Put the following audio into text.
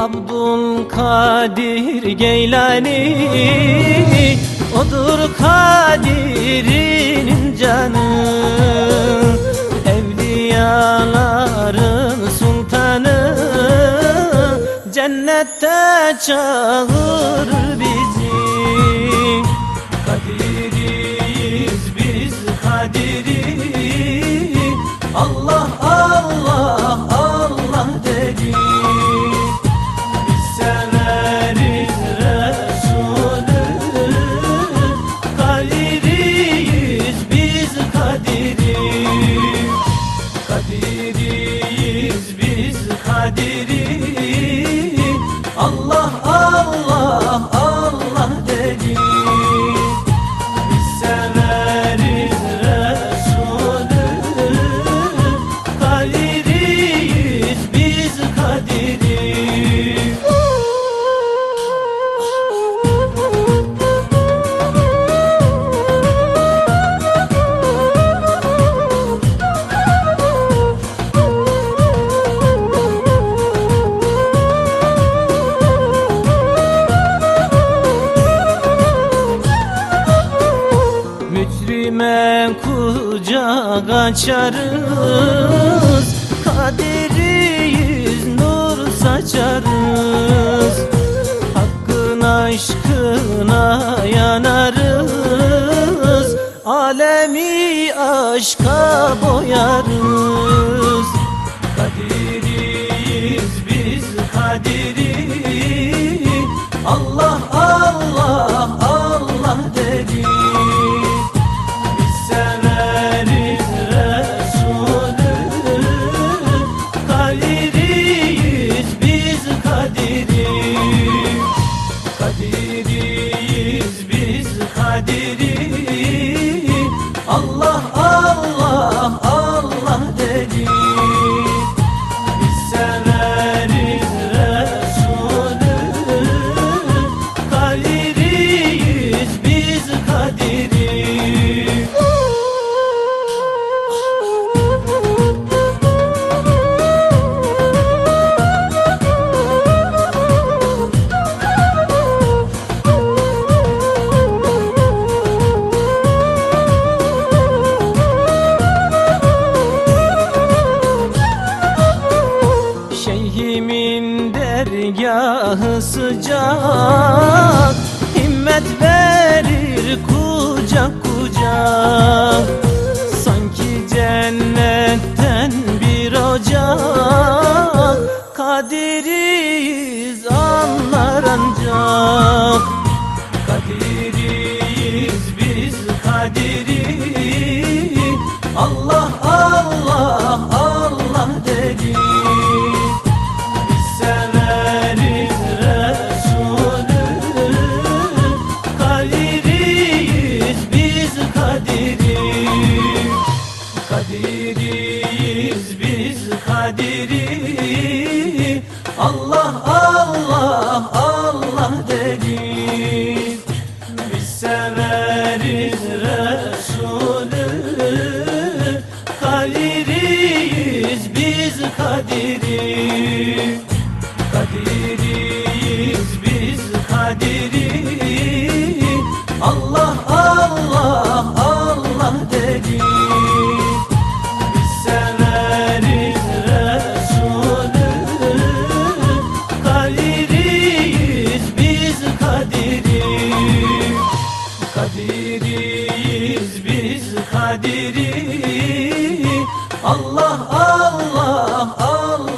Abdülkadir Geylani Odur Kadir'in canı. Evliyaların sultanı Cennette çağırır bizi. Kadiriyiz biz Kadiri Kadiriyiz biz Kadiri. Allah Allah Allah dedik kucak açarız Kaderiyiz nur saçarız. Hakkın aşkına yanarız. Alemi aşka boyarız Kadiri dergahı sıcak Himmet verir kucak kucak Kadiriyiz biz Kadiri Allah Allah Allah dedik biz severiz Resulü. Kadiriyiz biz Kadiri Kadiriyiz biz Kadiri Kadiriyiz biz Kadiri. Allah Allah Allah.